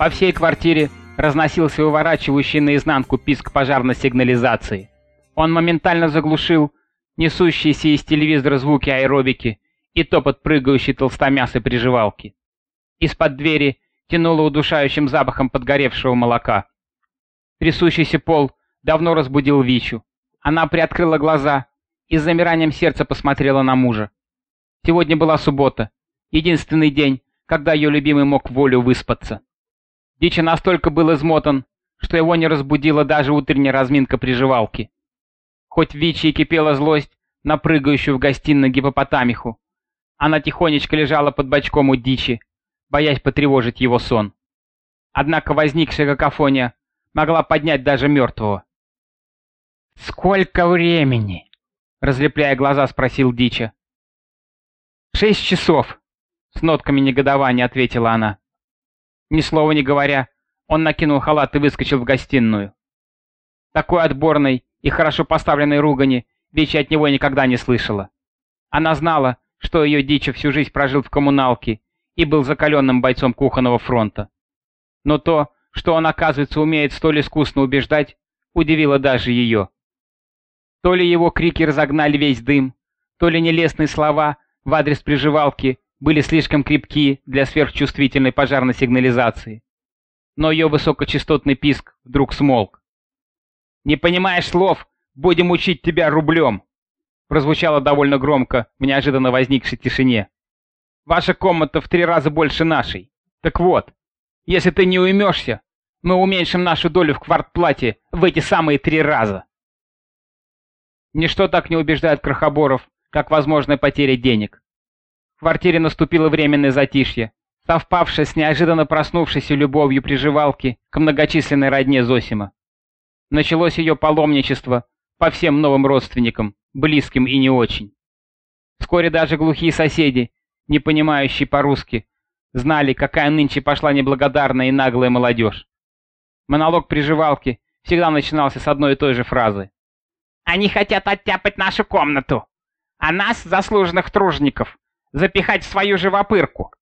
По всей квартире разносился выворачивающий наизнанку писк пожарной сигнализации. Он моментально заглушил несущиеся из телевизора звуки аэробики и топот прыгающей толстомясой приживалки. Из-под двери тянуло удушающим запахом подгоревшего молока. Трясущийся пол давно разбудил Вичу. Она приоткрыла глаза и с замиранием сердца посмотрела на мужа. Сегодня была суббота, единственный день, когда ее любимый мог волю выспаться. Дичи настолько был измотан, что его не разбудила даже утренняя разминка приживалки. Хоть в Вичи и кипела злость на прыгающую в гостиной гипопотамиху, она тихонечко лежала под бочком у дичи, боясь потревожить его сон. Однако возникшая какофония могла поднять даже мертвого. «Сколько времени?» — разлепляя глаза, спросил Дича. «Шесть часов», — с нотками негодования ответила она. Ни слова не говоря, он накинул халат и выскочил в гостиную. Такой отборной и хорошо поставленной ругани Вичи от него никогда не слышала. Она знала, что ее Дича всю жизнь прожил в коммуналке и был закаленным бойцом кухонного фронта. Но то, что он, оказывается, умеет столь искусно убеждать, удивило даже ее. То ли его крики разогнали весь дым, то ли нелестные слова в адрес приживалки были слишком крепки для сверхчувствительной пожарной сигнализации. Но ее высокочастотный писк вдруг смолк. «Не понимаешь слов? Будем учить тебя рублем!» прозвучало довольно громко в неожиданно возникшей тишине. «Ваша комната в три раза больше нашей. Так вот, если ты не уймешься, мы уменьшим нашу долю в квартплате в эти самые три раза!» Ничто так не убеждает крохоборов, как возможная потеря денег. В квартире наступило временное затишье, совпавшее с неожиданно проснувшейся любовью приживалки к многочисленной родне Зосима. Началось ее паломничество по всем новым родственникам, близким и не очень. Вскоре даже глухие соседи, не понимающие по-русски, знали, какая нынче пошла неблагодарная и наглая молодежь. Монолог приживалки всегда начинался с одной и той же фразы. «Они хотят оттяпать нашу комнату, а нас, заслуженных тружников, запихать в свою живопырку.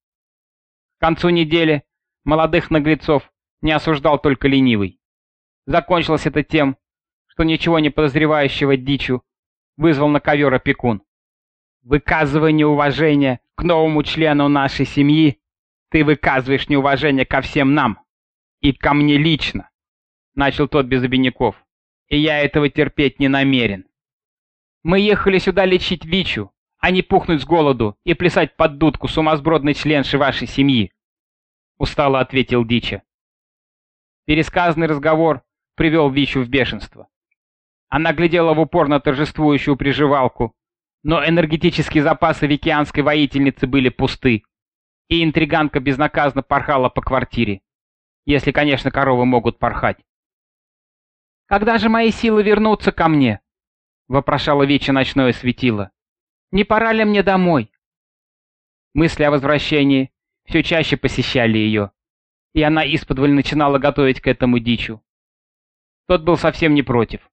К концу недели молодых наглецов не осуждал только ленивый. Закончилось это тем, что ничего не подозревающего дичу вызвал на ковер опекун. Выказывая неуважение к новому члену нашей семьи, ты выказываешь неуважение ко всем нам. И ко мне лично, — начал тот без обиняков. И я этого терпеть не намерен. Мы ехали сюда лечить Вичу, а не пухнуть с голоду и плясать под дудку сумасбродной членши вашей семьи», — устало ответил Дича. Пересказанный разговор привел Вичу в бешенство. Она глядела в упор на торжествующую приживалку, но энергетические запасы викианской воительницы были пусты, и интриганка безнаказанно порхала по квартире, если, конечно, коровы могут порхать. «Когда же мои силы вернутся ко мне?» — вопрошала Вича ночное светило. Не пора ли мне домой?» Мысли о возвращении все чаще посещали ее, и она исподволь начинала готовить к этому дичу. Тот был совсем не против,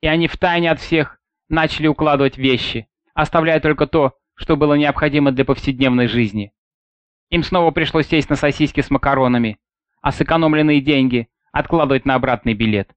и они втайне от всех начали укладывать вещи, оставляя только то, что было необходимо для повседневной жизни. Им снова пришлось сесть на сосиски с макаронами, а сэкономленные деньги откладывать на обратный билет.